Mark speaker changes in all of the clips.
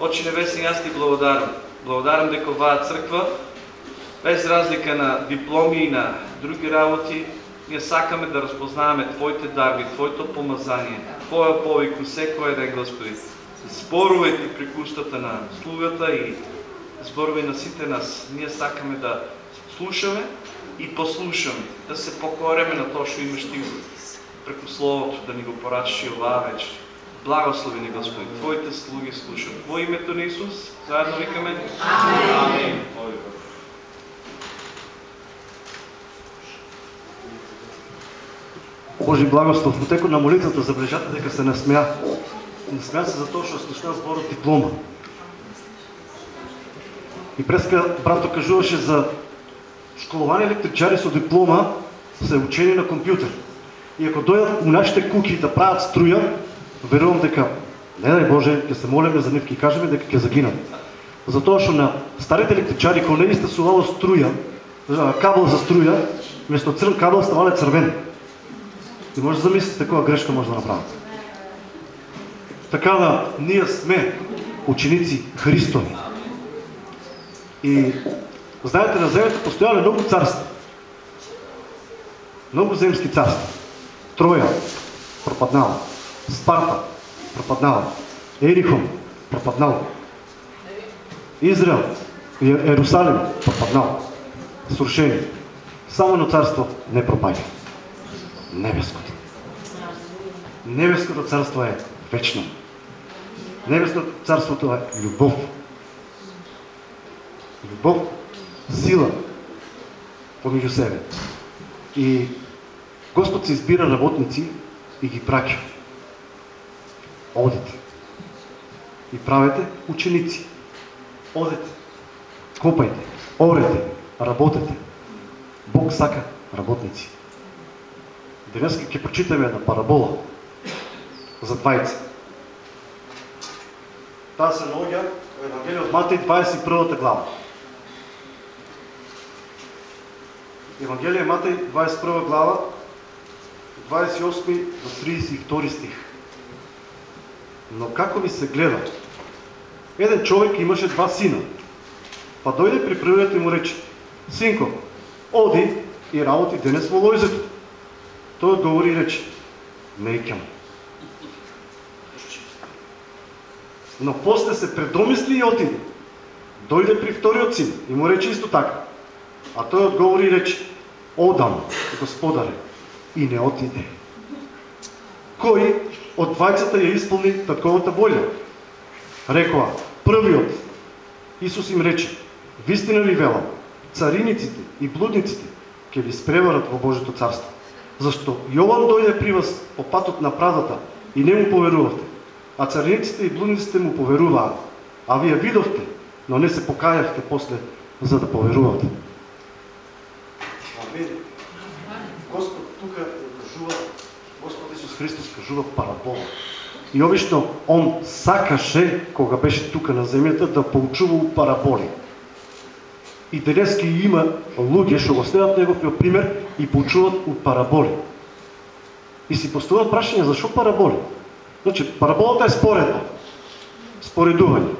Speaker 1: Очи небесни, аз ти благодарам. Благодарам дека оваа црква, без разлика на дипломи и на други работи, ние сакаме да разпознаваме Твоите дарби, Твоето помазание, Твоя повик у секој ден, Господи. Зборувајте при кустата на слугата и зборувај на сите нас. Ние сакаме да слушаме и послушаме, да се покореме на тоа што имаш Ти преку Словото, да ни го порачиш и оваа вечер. Благослови ни, Господи. Твоите слуги слушат. Во името на Исус, заедно викаме. Амин.
Speaker 2: Божи благослов. Во текот на молитвата забележате дека се насмеа. Насмеа се за тоа што слушна зборот диплома. И преска брато кажуваше за школовани електричари со диплома се учени на компјутер. И ако дојдат у нашите куки да прават струја, верувам дека не дај Боже, ќе се молиме за нив, ќе кажеме дека ќе загинат. Затоа што на старите електричари кога не стасувало струја, кабел за струја, вместо црн кабел ставале црвен. И може да замислите каква грешка може да направите. Така да, ние сме ученици Христови. И знаете, на земята постоянно много царства. Много земски царства. Троя пропаднала. Спарта пропаднала. Ерихон пропаднал. Израел и Ерусалим пропаднал. Срушени. Само едно царство не пропадя. Небеското. Небеското царство е вечно. Небеското царството е любов. Любов, сила помежду себе. И Господ се избира работници и ги праќа. Одите. И правете ученици. Одете. Копајте. Орете. Работете. Бог сака работници. Денеска ќе прочитаме една парабола за двајца. Таа се наоѓа во Евангелие од Матеј 21 глава. Евангелие Матеј 21 глава 28 до 32 стих. Но како ви се гледа? Еден човек имаше два сина. Па дојде при првиот и му рече: Синко, оди и работи денес во лојзето. Той одговори и рече: Не икам. Но после се предомисли и отиде. Дойде при вториот син и му рече исто така. А той одговори и рече: Одам, господаре, и не отиде. Кој од двајцата ја исполни татковата волја? Рекоа, првиот. Исус им рече, вистина ли велам, цариниците и блудниците ќе ви спреварат во Божето царство. Зашто Јован дојде при вас по патот на правдата и не му поверувавте, а цариниците и блудниците му поверуваа, а вие видовте, но не се покајавте после за да поверувате. Амин. Господ тука кажува, Господ Исус Христос кажува парабола. И обично он сакаше, кога беше тука на земјата, да поучува параболи. И денески има луѓе што го следат неговиот пример и поучуваат у параболи. И си поставуваат прашање зашо параболи? Значи, параболата е споредба. Споредување.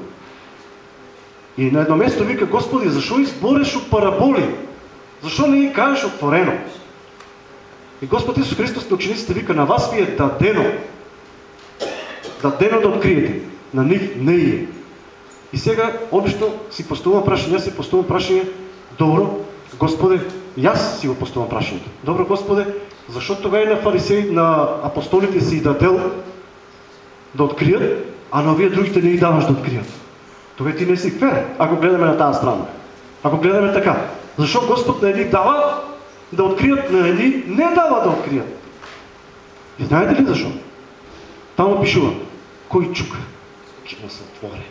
Speaker 2: И на едно место вика, Господи, зашо избореш у параболи? Зашо не ги кажеш отворено? И Господ Исус Христос на учениците вика, на вас ви е дадено. Дадено да откриете. На нив не е. И сега обично си поставувам прашање, јас си поставувам прашање, добро, Господе, јас си го поставувам прашањето. Добро, Господе, зашо тога и на фарисеи, на апостолите си дадел да открият, а на вие другите не ги даваш да открият? Тога ти не си фер, ако гледаме на тази страна. Ако гледаме така. Защо Господ на едни дава да открият, на едни не дава да открият? И знаете ли защо? Там пишува, кой чука, ќе му се отвори.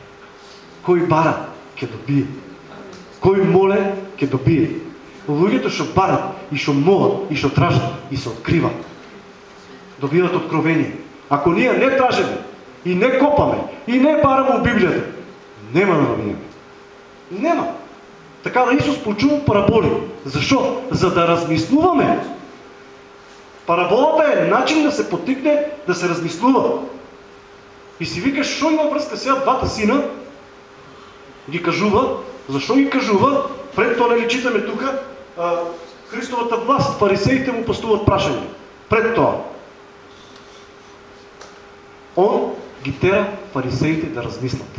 Speaker 2: Кой бара, ќе добие. Кой моле, ќе добие. Луѓето што барат и што молат и што тражат и се откриват. Добиват откровение. Ако ние не тражеме и не копаме и не бараме у Библијата, нема да добиеме. Нема. Така да Исус почува параболи. Защо? За да размислуваме. Параболата е начин да се потикне да се размислува. И си викаш, що има връзка сега двата сина ги кажува. Защо ги кажува? Пред това не читаме тук Христовата власт. Фарисеите му постуват прашани. Пред това. Он ги тера фарисеите да размислят.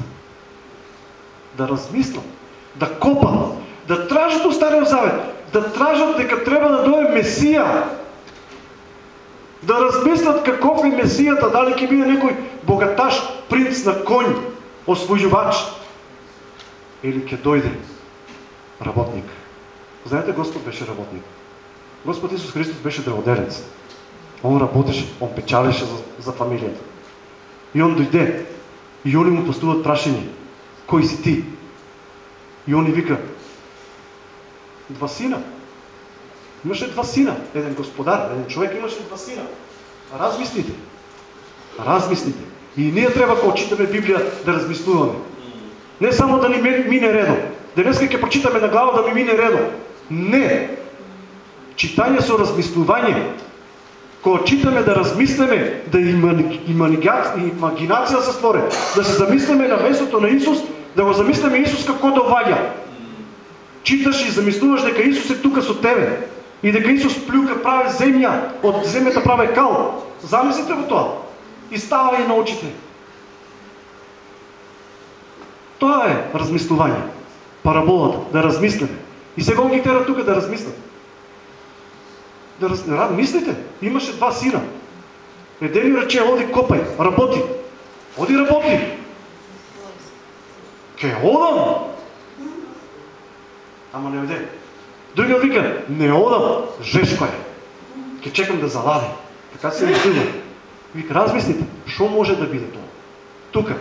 Speaker 2: Да размислят. Да копат. Да тражат от Стария Завет. Да тражат дека трябва да дойде Месия. Да размислят каков е Месията. Дали ќе биде некој богаташ, принц на конь, освојувач. Или ќе дойде работник. Знаете, Господ беше работник. Господ Исус Христос беше древоделец. Он работеше, он печалеше за, за фамилията. И он дойде. И они му постуват прашени. Кой си ти? И он вика, два сина. Имаше два сина. Един господар, един човек имаше два сина. Размислите. Размислите. И ние трябва, когато читаме Библия, да размислуваме. Не само да ни мине редо. Денеска ќе прочитаме на глава да ми мине редо. Не. Читание со размислување. Кога читаме да размислиме, да имагинација се створи, да се замислиме на местото на Исус, да го замислиме Исус како доваѓа. Читаш и замислуваш дека Исус е тука со тебе и дека Исус плюка прави земја, од земјата прави кал. Замислите го тоа. И става и научите. Тоа е размислување. Параболата, да размислиме. И сега он ги тера тука да размислят. Да раз... мислите, имаше два сина. Един ми рече, оди копай, работи. Оди работи. Ке одам. Ама не оде. Другият вика, не одам, жешко е. Ке чекам да залади. Така се излива. Вика, размислите, що може да биде това? Тука,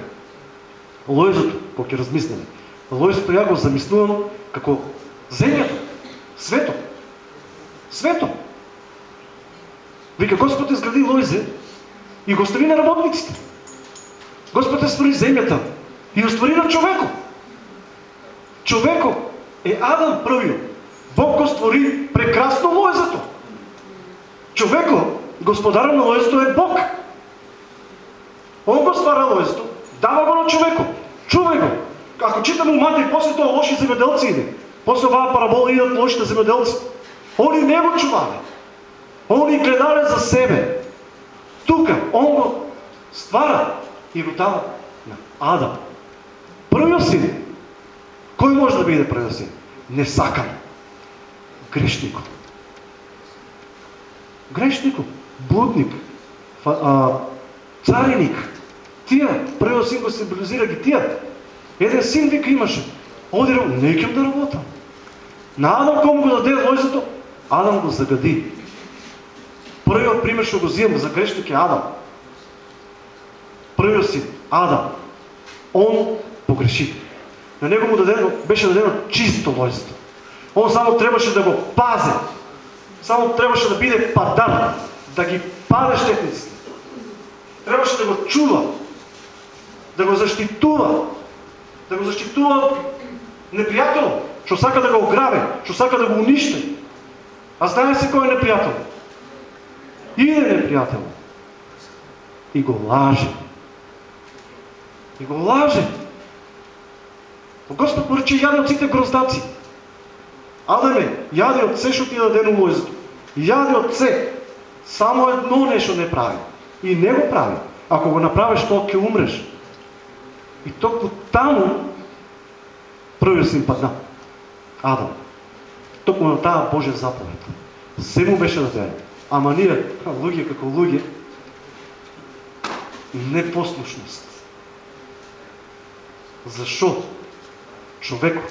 Speaker 2: лојзото, кога ќе размислиме, лојзото ја го замислувано како земјата, свето. Свето. Вика, Господ изгради Лойзе и го остави на работниците. Господ е створи земята и створи човеко. Човеко е Адам првиот. Бог го створи прекрасно Лойзето. Човеко, господарът на Лойзето е Бог. Он го ствара Лойзето, дава го на човеко. Чувай го. Ако читаме умата и после това лоши земеделци иде. После оваа парабола идат лошите земеделци. Они не го чувале. Они гледале за себе. Тука, он го ствара и го дава на Адам. Првиот син. Кој може да биде првиот син? Не сакам. Грешникот. Грешникот. Блудник. А, цариник. Тия, првиот син го символизира ги тия. Еден син вика имаше. Оди, не искам да работам. На Адам кому го даде лојзето, Адам го загади. Првиот пример што го взимам за грешник е Адам. Првиот син, Адам. Он погреши. На него му дадено, беше дадено чисто лојзето. Он само требаше да го пазе. Само требаше да биде падар, да ги паде щетниците. Требаше да го чува, да го защитува, да го защитува неприятел, што сака да го ограбе, што сака да го уништи. А знае се кој е непријател. Иде непријател. И го лаже. И го лаже. Господ рече, јаде од сите гроздаци. Адаме, јаде од се што ти даде лојзото. Јаде од се. Само едно нешто не прави. И не го прави. Ако го направиш, тоа ќе умреш. И токму таму првиот син падна. Адам. Токму на таа Божја заповед. Се му беше дадено. Ама ние, луѓе како луѓе, непослушност. Зашо? Човеко.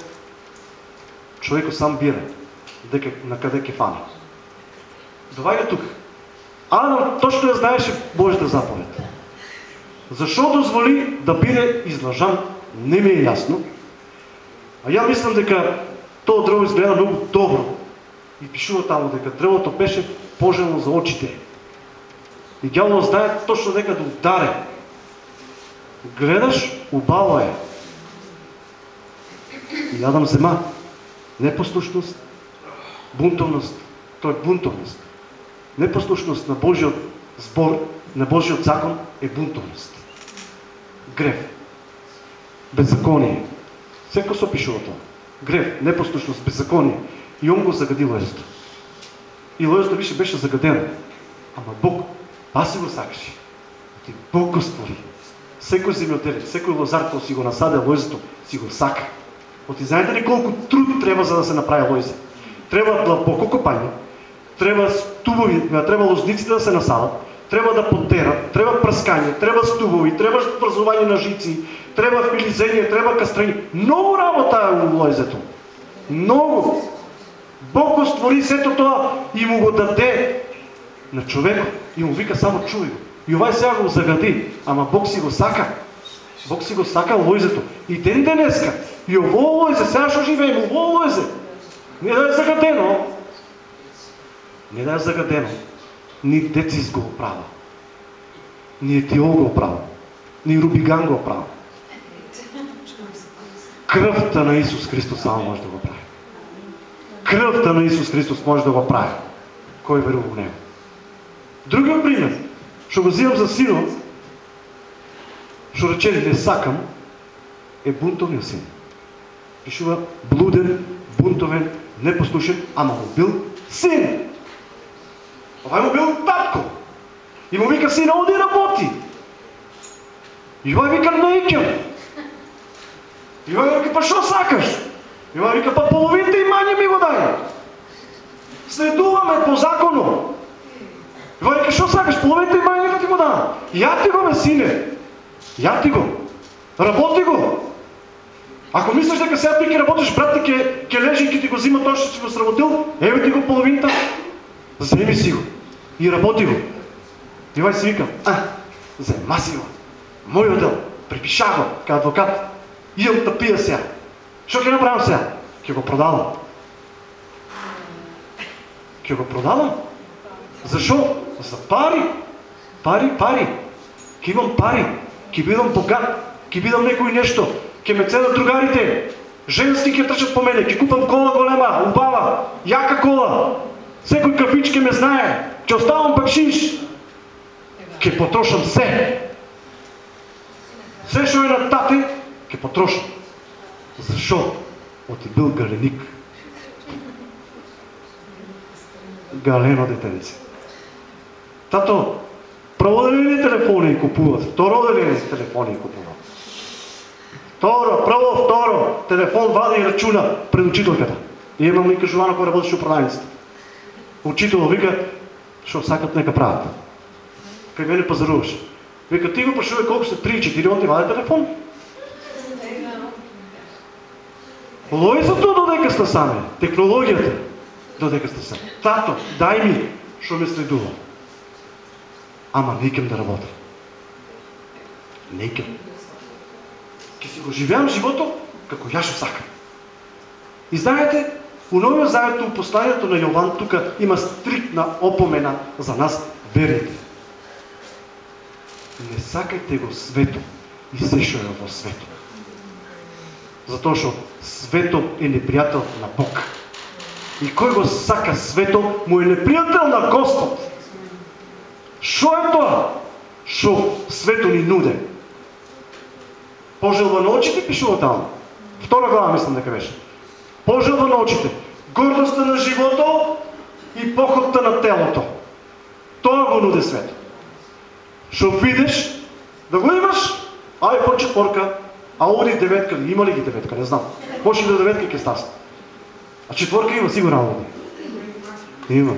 Speaker 2: Човеко сам бира дека на каде ќе фане. Доваѓа тук. Адам точно ја знаеше Божјата заповед. Зашо дозволи да биде излажан, не ми е ясно. А ја мислам дека Тоа дрво изгледа много добро. И пишува таму дека дрвото беше пожелно за очите. И дявол знае точно дека да ударе. Гледаш, убава е. И Адам зема непослушност, бунтовност. Тоа е бунтовност. Непослушност на Божиот збор, на Божиот закон е бунтовност. Грев. Беззаконие. Секој се опишува тоа. Грев, непослушност, беззаконие. И он го загади лојзето. И лојзето више беше загадено. Ама Бог паси го сакаше. Ти Бог го створи. Секој земјоделец, секој лозар кој си го насаде лојзето, си го сака. Оти знаете ли колку труд треба за да се направи лојзе? Треба длабоко копање, треба стубови, треба лозниците да се насадат, треба да потерат, треба прскање, треба стубови, треба врзување на жици, треба филизење, треба кастрање. Многу работа е у лојзето. Многу. Бог го створи сето тоа и му го даде на човекот и му вика само чуј го. И овај сега го загади, ама Бог си го сака. Бог си го сака лојзето. И ден денеска, и ово лојзе, сега што живееме, ово лојзе, не да е загадено, не да е загадено, ни Децис го оправа, ни Етиол го оправа, ни Рубиган го оправа. Кръвта на Исус Христос само може да го прави. Кръвта на Исус Христос може да го прави. Кой верува в Него? Другият пример, ще го взимам за синот, што рече не сакам, е бунтовният син. Пишува блуден, бунтовен, непослушен, ама му бил син. Овај му бил татко. И му вика сина, оди работи. И овај вика, не икам. И овај вика, па шо сакаш? И овај вика, па половината имање ми го дај. Следуваме по закону. И овај вика, шо сакаш? Половината имање ти го дам. Я ти го, бе, сине. Я ти го. Работи го. Ако мислиш дека сега ти работиш, брат ти ќе, ќе лежи и ќе ти го взима тоа што си го сработил, еве ти го половината, вземи си го и работи го. И вај си викам, а, зема си го. Мој одел, припиша го, кај адвокат. Идам да пия сега. Што ќе направам сега? Ќе го продавам. Ќе го продавам. Зашо? За пари. Пари, пари. Ќе имам пари. Ќе бидам богат. Ќе бидам некој нешто ќе ме ценат другарите. Женски ќе трчат по мене, ќе купам кола голема, убава, јака кола. Секој кафич ќе ме знае, ќе оставам бакшиш. Ќе потрошам се. Се што е на тате, ќе потрошам. Зашо? Оти бил галеник. Галено детенце. Тато, прво дали телефони купуват, второ дали телефони купуват. Второ, прво, второ, телефон вади и рачуна пред учителката. И имам и кажувана која работеше у продавницата. Учител вика, што сакат нека прават. Кај мене пазаруваш. Вика, ти го прашувай колко се 3-4, он ти вади телефон. Лојзото додека сте сами, технологијата додека сте сами. Тато, дај ми што ме следува. Ама не да работам. Не ќе си го живеам живото како ја што сакам. И знаете, у Новиот Завет, у посланието на Јован, тука има стриктна опомена за нас, верните. Не сакајте го свето и се што е во свето. Затоа што свето е непријател на Бог. И кој го сака свето, му е непријател на Господ. Што е тоа? Што свето ни нуде? Пожелба на очите пишува таму. Втора глава мислам дека беше. Пожелба на очите. Гордоста на живото и походта на телото. Тоа го нуди свет. Што видиш, да го имаш, iPhone четворка, Audi деветка, има ли ги деветка, не знам. Може да деветка ќе стасне. А четворка има сигурно Audi. Има.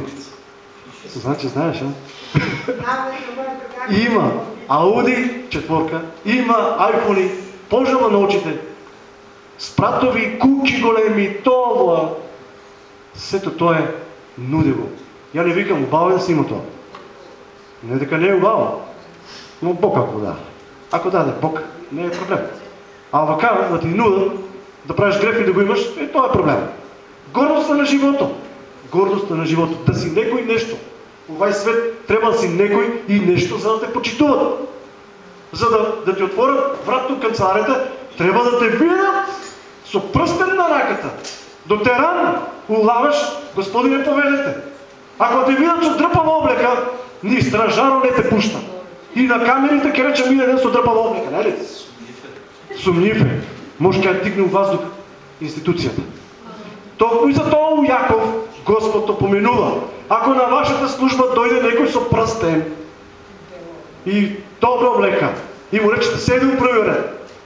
Speaker 2: Значи знаеш, а? има Audi четворка, има iPhone пожела на очите, спратови куки големи, това. Сето тоа е нудево. Ја не викам, убаво да си има тоа. Не дека не е убаво, но Бог ако да. Ако даде Бог, не е проблем. А вака да ти нуда, да правиш греф и да го имаш, е тоа е проблем. Гордостта на живото. Гордостта на живото. Да си некој нешто. Овај свет треба да си некој и нешто за да те почитуват за да, да ти отворят вратно канцеларията, трябва да те видят с пръстен на раката. До теран улаваш, Господине поведете. Ако те видят с дръпава облека, ни стражаро не те пуща. И на камерите ке рече мине ден с дръпава облека, не ли? Сумнив е. може да дигне у въздух институцията. Толкова и за това у Яков Господ поминува. Ако на вашата служба дойде някой со пръстен и добра облека и му речете седи у първи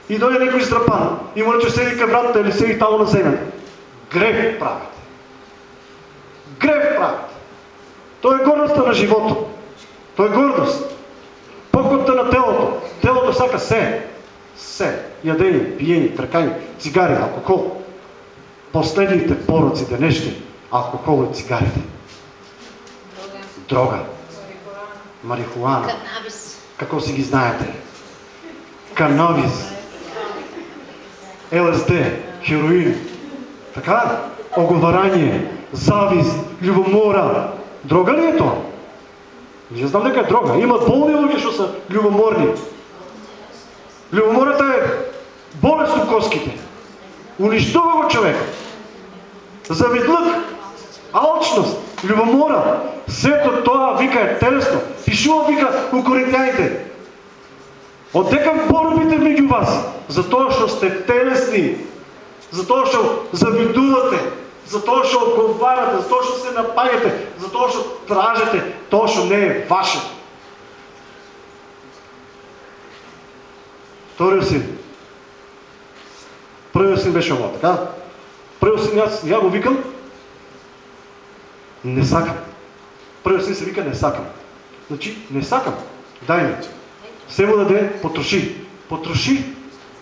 Speaker 2: и дойде някой издрапан и му рече седи към вратата или седи там на земята. Грех правите. Грех правите. То е гордостта на живото. То е гордост. Похотта на телото. Телото сака се. Се. Ядени, пиени, тракани, цигари, алкохол. Последните пороци днешни. Алкохол и цигарите. Дрога. Марихуана. Какво си ги знаете? Канабис. ЛСД. Хероин. Така? Оговарание. Завист. Любомора. Дрога ли е това? Не знам дека е дрога. Има болни луѓе што са љубоморни. Љубомората е болест у коските. Уништува го човек. Завидлък, алчност, љубомора, сето тоа вика е телесно. Пишува вика у коринтијаните. Одека борбите меѓу вас, затоа што сте телесни, затоа што завидувате, затоа што одговарате, затоа што се напаѓате, затоа што тражете тоа што не е ваше. Вториот син. Првиот син беше ова, така? Првиот син јас, ја го викам, не сакам. Првиот син се вика не сакам. Значи, не сакам, дај ми. Се му даде, потроши. Потроши,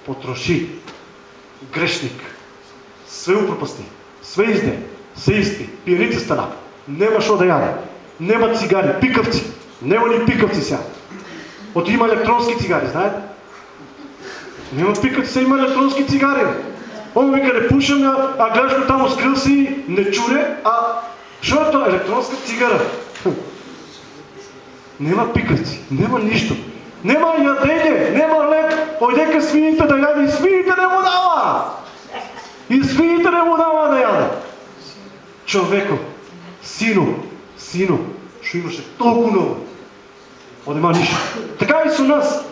Speaker 2: потроши. Грешник. Све упропасти sve izde, sve isti, пиеници стана. Нема шо да яде. Нема цигари, пикавци. Нема ни пикавци сега. От има електронски цигари, знаете? Нема пикавци, сега има електронски цигари. Он вика, не пушам, а гледаш там скрил си, не чуре, а шо е то електронска цигара? Нема пикавци, нема нищо. Нема ядење, нема леп, ойдека свините да яде и свините не му дава. И свините не му дава да яде. Човеко, сино, сино, што имаше толку много. Одема нищо. Така и со нас.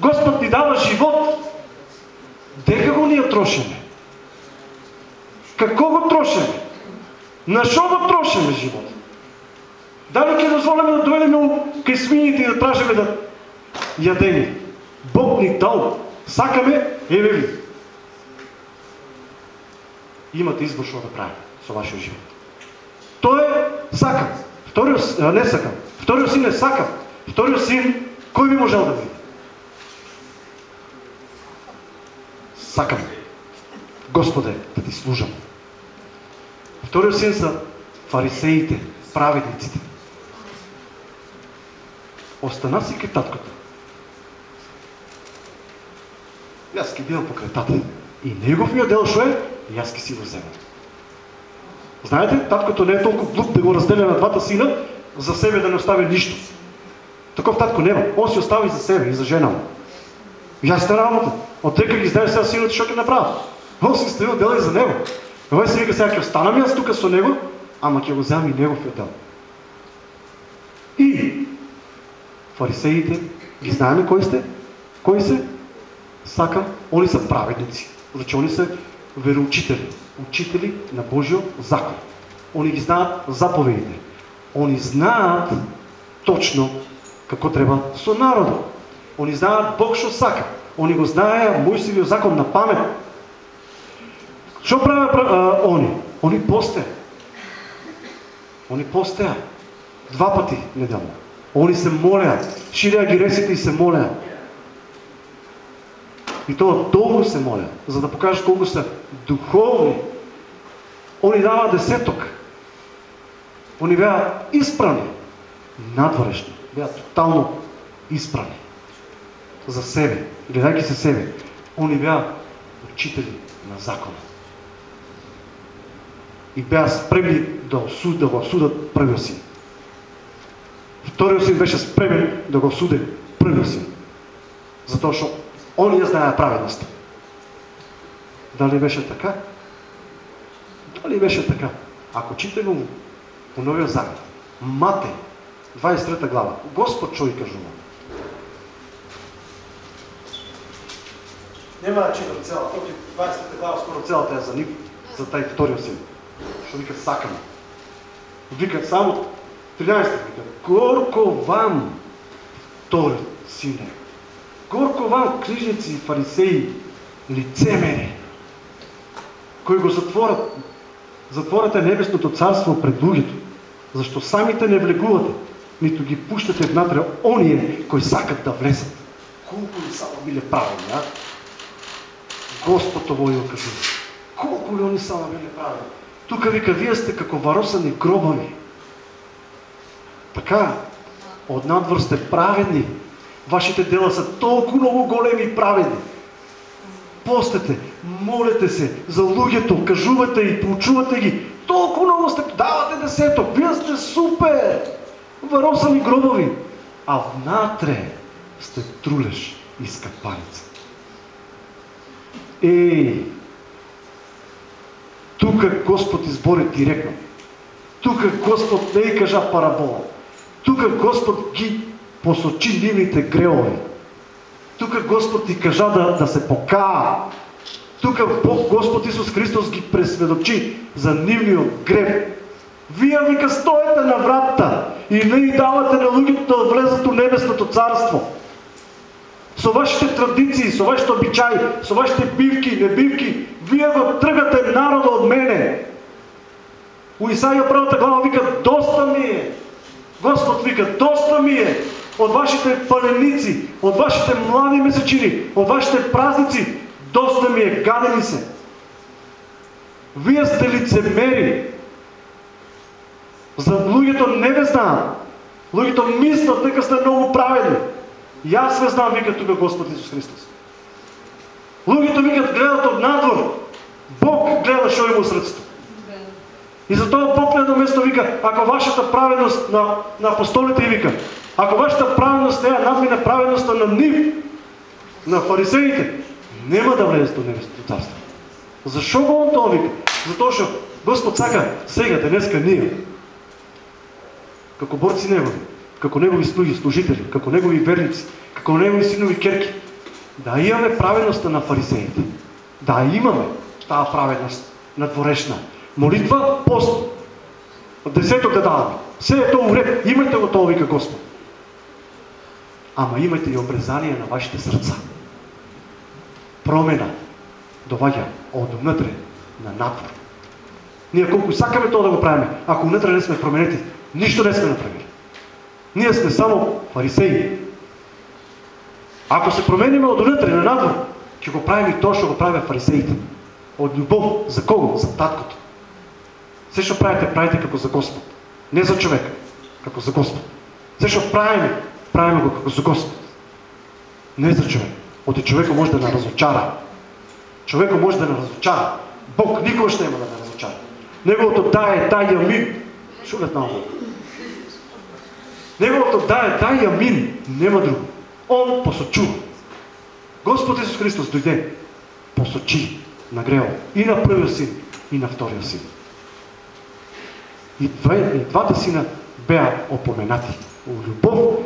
Speaker 2: Господ ни дава живот. Дека го ние трошиме? Како го трошиме? На шо го трошиме живот? Дали ќе дозволиме да дојдеме кај свините и да тражиме да ядени? Бог ни дал. Сакаме, еве ви, имате избор што да правите со вашиот живот. Тоа е сакам. Вториот не сакам. Вториот син е сакам. Вториот син кој би можел да биде? Сакам. Господе, да ти служам. Вториот син са фарисеите, праведниците. Остана си кај таткото. Јас ке бидам покрај тата. И неговиот дел шо е? и аз ке си го взема. Знаете, таткото не е толкова глуп да го разделя на двата сина, за себе да не остави нищо. Такъв татко няма. Он си остави за себе и за жена му. Ясна работа. От дека ги знаеш сега синовете, що ги направя. Он си стои отдел и за него. Той си вика сега, ке останам аз тук с него, ама ке го взема и неговия отдел. И фарисеите, ги знаем кой сте? Кой се? Сакам, они са праведници. Значи они са вероучители, учители на Божиот закон. Они ги знаат заповедите. Они знаат точно како треба со народот. Они знаат Бог што сака. Они го знаеа Мојсевиот закон на памет. Што правеа они? Они постеа. Они постеа. Два пати неделно. Они се молеа. Ширеа ги ресите и се молеа. И то долго се моля, за да покажат колко са духовни. Они дава десеток. Они бяха изпрани. Надварешни. Бяха тотално изпрани. За себе. Гледайки се себе. Они бяха учители на закона. И бяха спремни да, осуд, да го осудат първия си. Вторият син беше спремен да го осуде първия си. Затоа, защото Он я знае праведността. Дали беше така? Дали беше така? Ако читаме по Новия Завет, Матей, 23 глава, Господ човек кажува. Нема да читам цяла, тук е 20 глава, скоро цялата е за нив, за taj втория син. Що вика сакаме. Вика само 13 вика, горко вам, втори сине, горко вам, книжници и фарисеи, лицемери, кои го затворят, затворате небесното царство пред луѓето, защо самите не влегувате, нито ги пущате внатре оние кои сакат да влезат. Колко ли само биле правени, а? Господ ја кажува. Колко ли они само биле правени? Тука вика, вие сте како варосани гробови. Така, од надвор сте праведни. Вашите дела са толкова много големи и праведни. Постете, молете се за луѓето, кажувате и поучувате ги. Толкова много сте, давате десеток, вие сте супер! Варосани гробови. А внатре сте трулеш и скапаница. Ей, тука Господ избори директно. Тука Господ не и кажа парабола. Тука Господ ги посочи нивните греови. Тука Господ ти кажа да, да се покаа. Тука Бог Господ Исус Христос ги пресведочи за нивниот грев. Вие вика стоете на вратата и не и давате на луѓето да влезат у небесното царство. Со вашите традиции, со вашите обичаи, со вашите бивки, небивки, вие го тргате народа од мене. У Исаија првата глава вика, доста ми е. Господ вика, доста ми е од вашите паленици, од вашите млади месечини, од вашите празници, доста ми е, гадени се. Вие сте лицемери. За луѓето не ве знаат. Луѓето мислят дека сте многу праведни. И аз ве знам, вика тука Господ Исус Христос. Луѓето викат гледат од надвор. Бог гледа што има срцето. И затоа Бог на место вика, ако вашата праведност на, на апостолите и вика, ако вашата праведност не е надмине праведността на нив, на фарисеите, нема да влезете до небесното царство. Защо го он тоа вика? Затоа што Господ сака сега, денеска ние, како борци негови, како негови слуги, служители, како негови верници, како негови синови керки, да имаме праведността на фарисеите. Да имаме таа праведност на дворешна. Молитва, пост. Десеток да даваме. Се е тоа уред. Имайте го тоа, вика Господ. Ама имайте и обрезание на вашите срца. Промена доваѓа од внатре на надвор. Ние колку сакаме тоа да го правиме, ако внатре не сме променети, ништо не сме направили. Ние сме само фарисеи. Ако се промениме од внатре на надвор, ќе го правиме тоа што го правят фарисеите. Од љубов за кого? За таткото. Што правите, правите како за Господ. Не за човек, како за Господ. Се што правиме, правиме го како за Господ. Не за човек. Оти човекот може да не разочара. Човекот може да не разочара. Бог никогаш нема да не разочара. Неговото да е дай амин. Шугат на Неговото да е дай амин. Нема друго. Он посочува. Господ Исус Христос дойде, посочи на грео и на првиот син, и на вториот син. И, двата сина беа опоменати у љубов,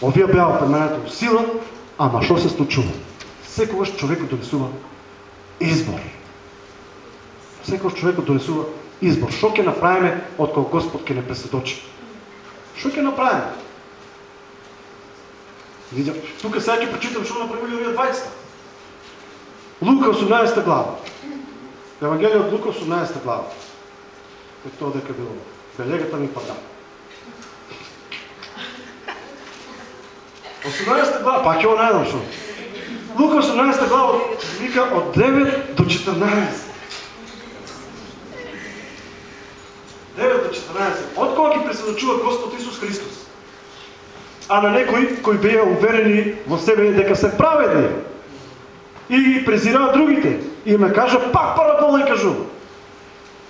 Speaker 2: овие беа опоменати у сила, ама што се случува? Секогаш човекот донесува избор. Секогаш човекот донесува избор. Што ќе направиме кога Господ ќе не пресведочи? Што ќе направиме? Тука сега ќе прочитам што направили овие двајцата. Лука 18 глава. Евангелие од Лука 18 глава. Е тоа дека било. Белегата ми пада. 18 глава, пак најдам што. Лука 18 глава вика од 9 до 14. 9 до 14. Од кога ги пресведочува Господ Исус Христос? А на некои кои беа уверени во себе дека се праведни и ги презираат другите. И ме кажа пак парабола и кажува.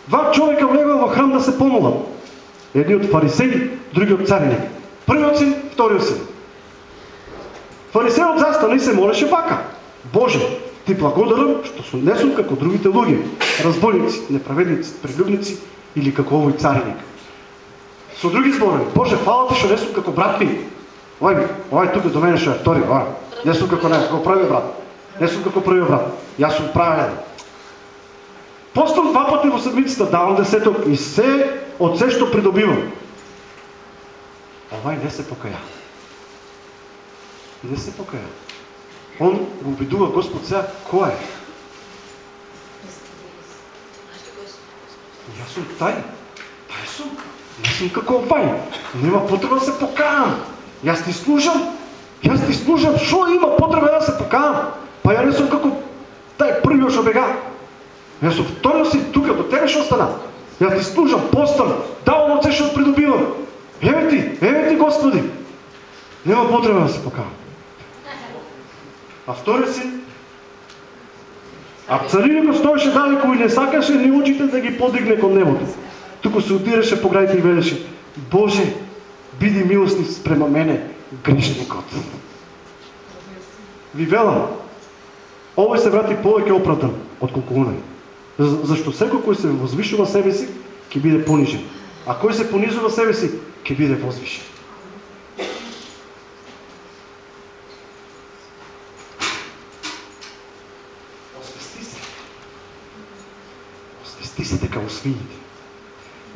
Speaker 2: Два човека влегува во храм да се помолат. Едниот фарисеј, другиот цариник. Првиот син, вториот син. Фарисеот застана и се молеше вака. Боже, ти благодарам што не сум како другите луѓе, разбойници, неправедници, прелюбници или како овој цариник. Со други зборови, Боже, фала ти што не сум како брат ми. Овај, овај тука до мене што е втори, овај. Не сум како не, како први брат. Не сум како првиот брат. Јас сум праведен. Постам два пати во седмицата, давам десеток и се од се што придобивам. Овај не се покаја. Не се покаја. Он го обидува Господ сега кој е. Јас сум тај. Тај сум. Јас сум како овај. Нема потреба да се покаам. Јас ти служам. Јас ти служам. Шо има потреба да се покаам? Па ја не сум како тај првиот што бега. Јас сум вториот си тука, до тебе што остана. Јас ти служам, постам, давам од се што придобивам. Еве ти, еве ти Господи. Нема потреба да се покаам. А втори си, а царинето стоеше далеко и не сакаше ни очите да ги подигне кон небото. Туку се отираше по граите и велеше, Боже, биди милостни спрема мене, грешникот. Ви велам, овој се врати повеќе оправдан, отколку онај. Зашто секој кој се возвишува себе си, ќе биде понижен. А кој се понизува себе си, ќе биде возвишен. Освести се дека свините.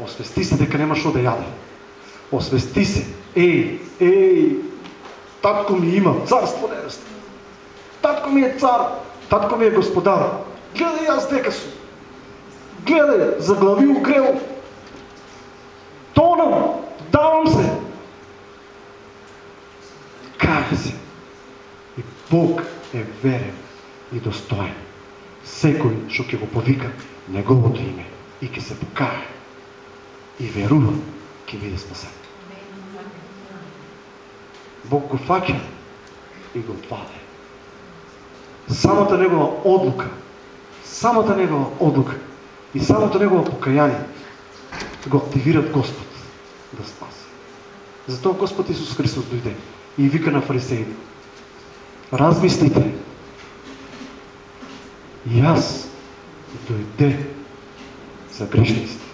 Speaker 2: Освести се дека нема што да јаде. Освести се. Еј, еј, татко ми има царство небесно. Татко ми е цар, татко ми е господар. Гледај јас дека сум. Гледај, за глави укрел. Тонам, давам се. Каја се. И Бог е верен и достоен. Секој што ќе го повика неговото име и ќе се покае и верува, ќе биде спасен. Бог го фаќа и го ваде. Самата негова одлука, самата негова одлука и самото негово покаяние го активират Господ да спаси. Затоа Господ Исус Христос дојде и вика на фарисеите. Размислите. Јас дојде за грешниците.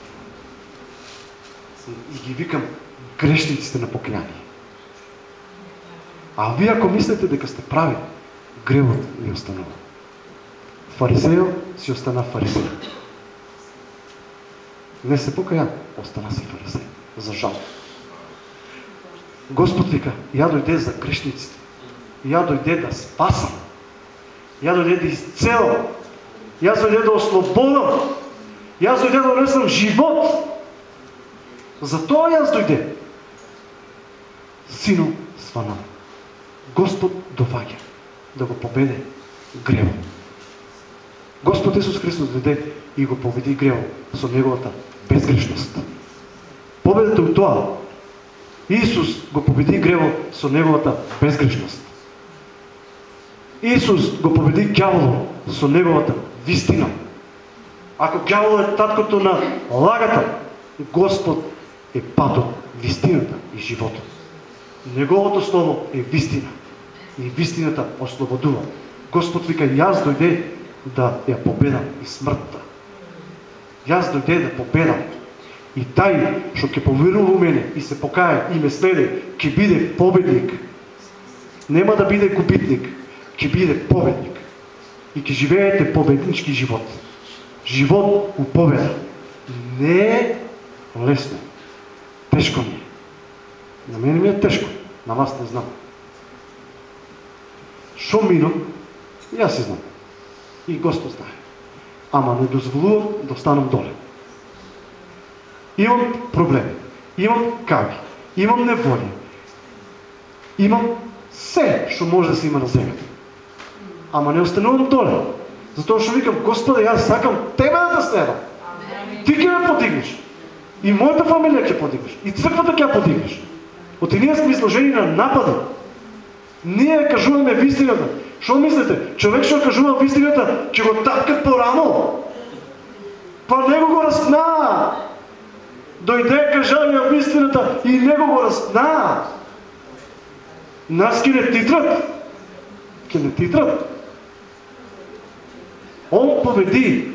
Speaker 2: И ги викам грешниците на покаяние. А вие ако мислите дека сте прави, гревот ви останува. Фарисејо си остана фарисеј. Не се покаја, остана си фарисеј. За жал. Господ вика, ја дојде за грешниците. Ја дојде да спасам. Ја дојде да изцелам. Јас дојде да ослободам. Јас дојде да донесам живот. Затоа јас дојде. Сину свана. Господ доваѓа да го победе гревот. Господ Исус Христос дојде и го победи гревот со неговата безгрешност. Победата у тоа Исус го победи гревот со неговата безгрешност. Исус го победи ѓаволот со неговата вистина. Ако ѓаволот е таткото на лагата, Господ е патот, вистината и животот. Неговото слово е вистина. И вистината ослободува. Господ вика, јас дојде да ја победам и смртта. Јас дојде да победам. И тај што ќе поверува во мене и се покае и ме следи, ќе биде победник. Нема да биде губитник, ќе биде победник. И ќе живеете победнички живот. Живот у победа. Не е лесно. Тешко ми е. На мене ми е тешко. На вас не знам. Шо минам, јас си знам. И Господ знае. Ама не дозволувам да останам доле. Имам проблеми. Имам кави. Имам неволи. Имам се што може да се има на земјата. Ама не останувам доле. Затоа што викам, Господе, јас сакам Тебе да следам. Ти ќе ме подигнеш. И моята фамилија ќе подигнеш. И црквата ќе подигнеш. Оти ние сме изложени на напади. Ние кажуваме вистината. Што мислите? Човек што кажува вистината, ќе го тапкат по рамо. Па него го разна. Дојде кажа вистината и него го разна. Нас ќе не титрат. Ќе не титрат. Он победи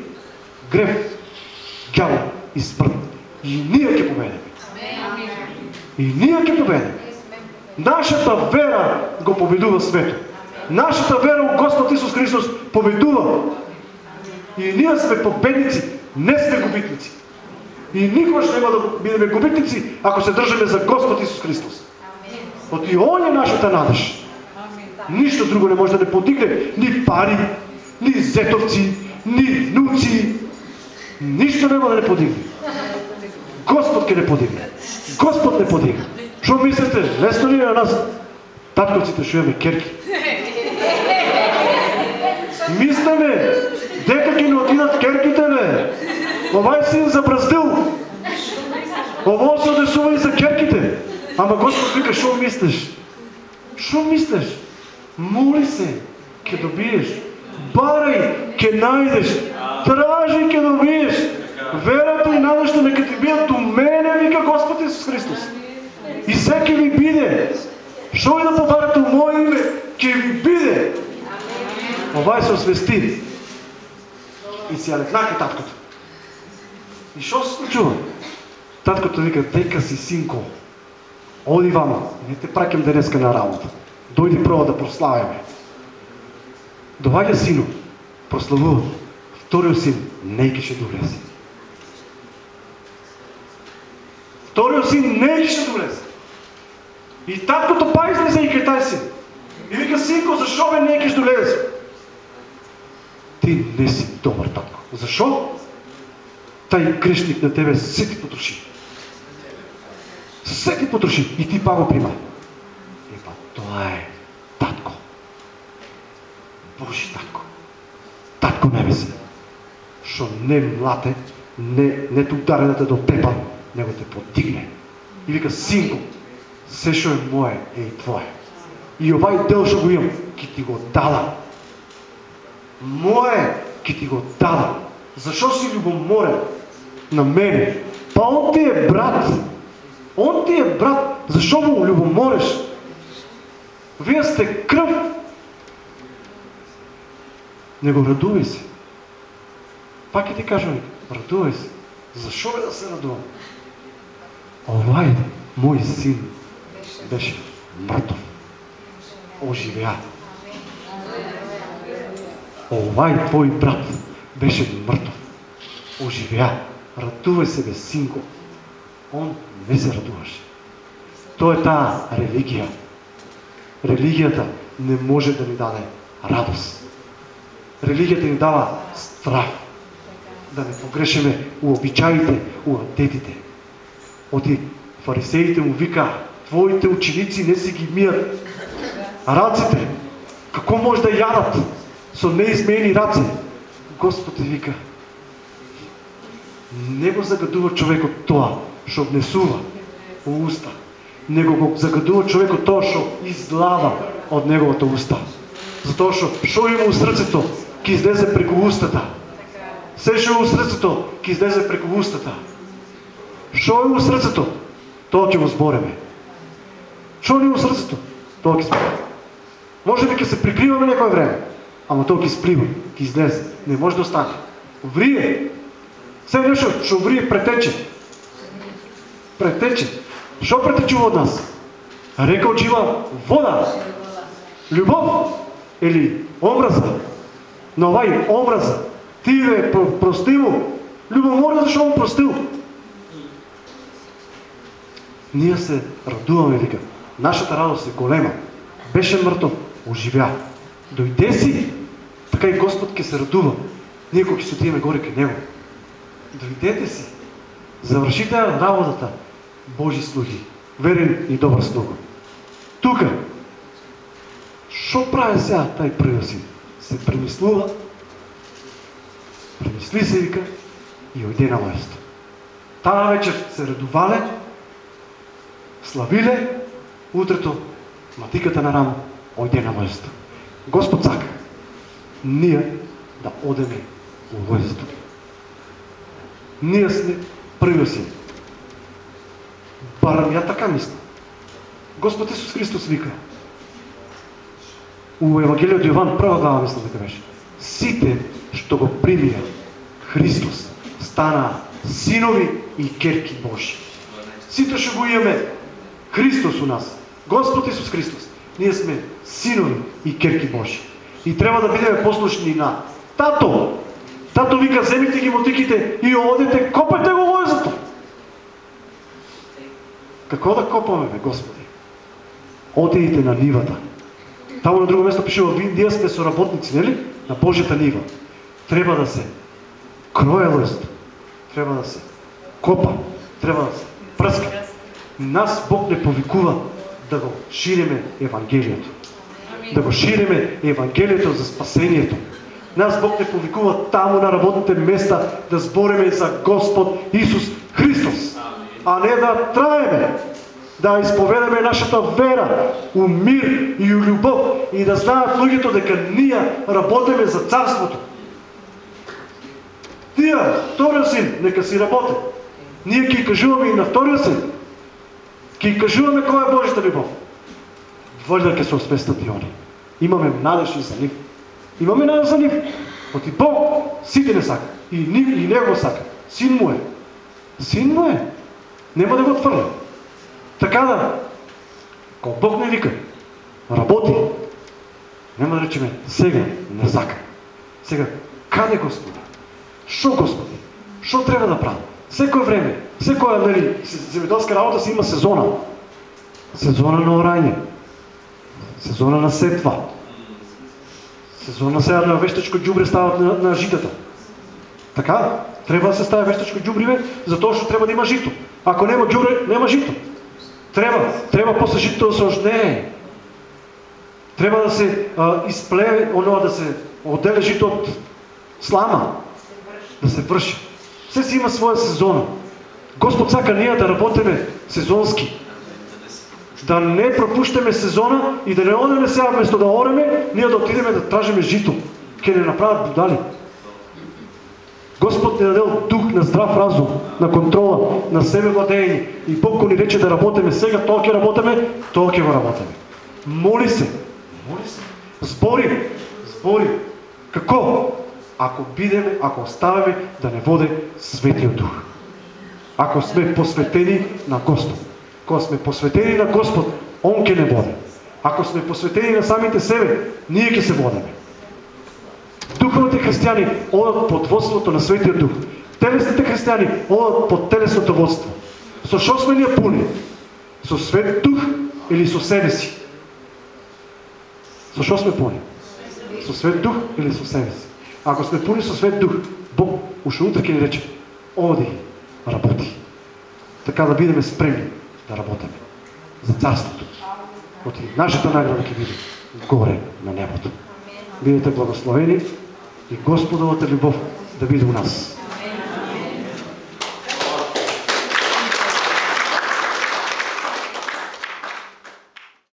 Speaker 2: грев, гјал и смрт. И ние ќе победиме. И ние ќе победиме. Нашата вера го победува светот. Нашата вера у Господ Исус Христос победува. И ние сме победници, не сме губитници. И никога няма да бидеме губитници, ако се държаме за Господ Исус Христос. От и Он е нашата надеж. Нищо друго не може да не подигне. Ни пари, ни зетовци, ни внуци. Нищо няма да не подигне. Господ ке не подигне. Господ не подигне. Що мислите? Лесно ли е на нас? Татковците ще керки. Мислиме, дека ги не отидат керките, бе. Овай син забраздил. Ово се одесува и за керките. Ама Господ вика, що мислиш? Що мислиш? Моли се, ке добиеш. Барай, ке найдеш. Тражи, ке добиеш. Верата и надежда нека ти бият до мене, вика Господ Исус Христос. И всеки ви биде. Що и да побарате Мое име, ке ви биде. Ова се освести. И си алекнака таткото. И що се случва? Таткото вика, дека си синко. Оди вама, не те пракам денеска на работа. Дойди прво да прославяме. Доваѓа сину, прославува. Вториот син не ќе довлезе. Вториот син не ќе довлезе. И таткото па излезе и кај тај син. И вика, синко, защо бе не ќе довлезе? Ти не си добър татко. Защо? Taj грешник на тебе се ти потроши. Се ти потроши и ти па го прима. И па, това е татко. Божи татко. Татко небесен. Що не млате, не, не те ударе да те дотепа, него те подигне. И вика, синко, се шо е мое, е и твое. И овај дел шо го имам, ки ти го дала. Мое, ки ти го дада. Защо си любоморен на мене? Па он ти е брат. Он ти е брат. Защо му любомореш? Вие сте кръв. Не го радувай се. Пак и ти кажа, радувай се. Защо бе да се радувам? Овай, мой син, беше мъртв. Оживя. Овай твой брат беше мъртв. Оживя. Радувай се, бе, синко. Он не се радуваше. То е тая религия. Религията не може да ни даде радост. Религията ни дава страх. Да не погрешиме у обичаите, у адетите. Оти фарисеите му вика, твоите ученици не си ги мият раците. Какво може да ядат? со неизмени раци. Господ вика, не го загадува човекот тоа, што внесува у уста, него го загадува човекот тоа што излава од неговата уста. Затоа што што има у срцето, ќе излезе преку устата. Се што у срцето, ќе излезе преку устата. Што е у срцето, тоа ќе го збореме. Што е у срцето, тоа ќе збореме. Може би ќе се прикриваме некој време. Ама то ги сплива, ги излезе. Не може да остане. Врие. Все нещо, що врие претече. Претече. Що претечува от нас? Река очива вода. Любов или омраза. Но вай, омраза. Ти бе простило. Любоморно, защо му простил? Ние се радуваме, вика. Нашата радост е голема. Беше мъртв, оживя. Дойде си така и Господ ке се радува. Ние кога се отиваме горе към Него. Дойдете си. Завършите работата. Божи слуги. Верен и добър слуга. Тука. Що прави сега тай първия си? Се премислува. Премисли се, вика, и ойде на место. Тая вечер се радувале, славиле, утрето, матиката на рамо, ойде на место. Господ сака ние да одеме у војството. Ние сме првиот Барам ја така мислам. Господ Исус Христос вика. У Евангелието Јован прва глава мислам дека беше. Сите што го примија Христос стана синови и керки Божи. Сите што го имаме Христос у нас. Господ Исус Христос. Ние сме синови и керки Божи. И трябва да бидеме послушни на Тато. Тато вика, вземите ги мотиките и одете, копайте го лозето. Какво да копаме, бе, Господи? Отидите на нивата. Там на друго место пише, ние сме соработници, нали? На Божията нива. Трябва да се крое лъст. Трябва да се копа. Трябва да се пръска. Нас Бог не повикува да го шириме Евангелието. Да го шириме Евангелието за спасението. Нас Бог не повикува тамо на работните места да сбориме за Господ Исус Христос. А не да траеме да изповедаме нашата вера, у мир и у любов и да знаят луѓето дека ние работиме за царството. Тия, втория син, нека си работи. Ние ги кажуваме и на втория син. Ги кажуваме коя е Божията любов. Твърда ке се осместат и они. Имаме надеж и за нив. Имаме надеж за нив. Оти Бог сите не сака. И, нив, и него сака. Син му е. Син му е. Нема да го отвърля. Така да, ако Бог не вика, работи, няма да речеме сега не зака. Сега, каде Господа? Що Господи? Що трябва да правя? Всеко време, всеко е, нали, земеделска работа си има сезона. Сезона на орание, сезона на сетва, сезона сега на вещачко джубре стават на, на житата. Така, трябва да се ставя вещачко джубриве, затоа що трябва да има жито. Ако няма джубре, няма жито. Трябва, трябва после житото да се ожнее. Трябва да се а, изплее, онова да се отделя жито от слама. Да се върши. Все си има своя сезон. Господ сака ние да работиме сезонски. Да не пропущаме сезона и да не одеме сега вместо даореме, ние да отидеме да тражиме жито. Ке не направят будали. Господ ни даде дух на здрав разум, на контрола, на себе владење. И Бог ни рече да работиме сега, тоа ќе работиме, тоа ќе го работиме. Моли се, моли се, збори, збори. Како? Ако бидеме, ако оставаме да не воде Светиот Дух. Ако сме посветени на Господ. Ако сме посветени на Господ, Он ќе не воде. Ако сме посветени на самите себе, ние ќе се водеме. Духовите християни одат под водството на Светия Дух. Телесните християни одат под телесното водство. Со шо сме ние пуни? Со Свет Дух или со себе си? Со шо сме пуни? Со Свет Дух или со себе си? Ако сме пуни со Свет Дух, Бог уште утре ќе ни рече, оди, работи. Така да бидеме спремни да работиме за царството. Оти нашата награда ќе биде горе на небото. Бидете благословени и Господовата любов да биде у нас.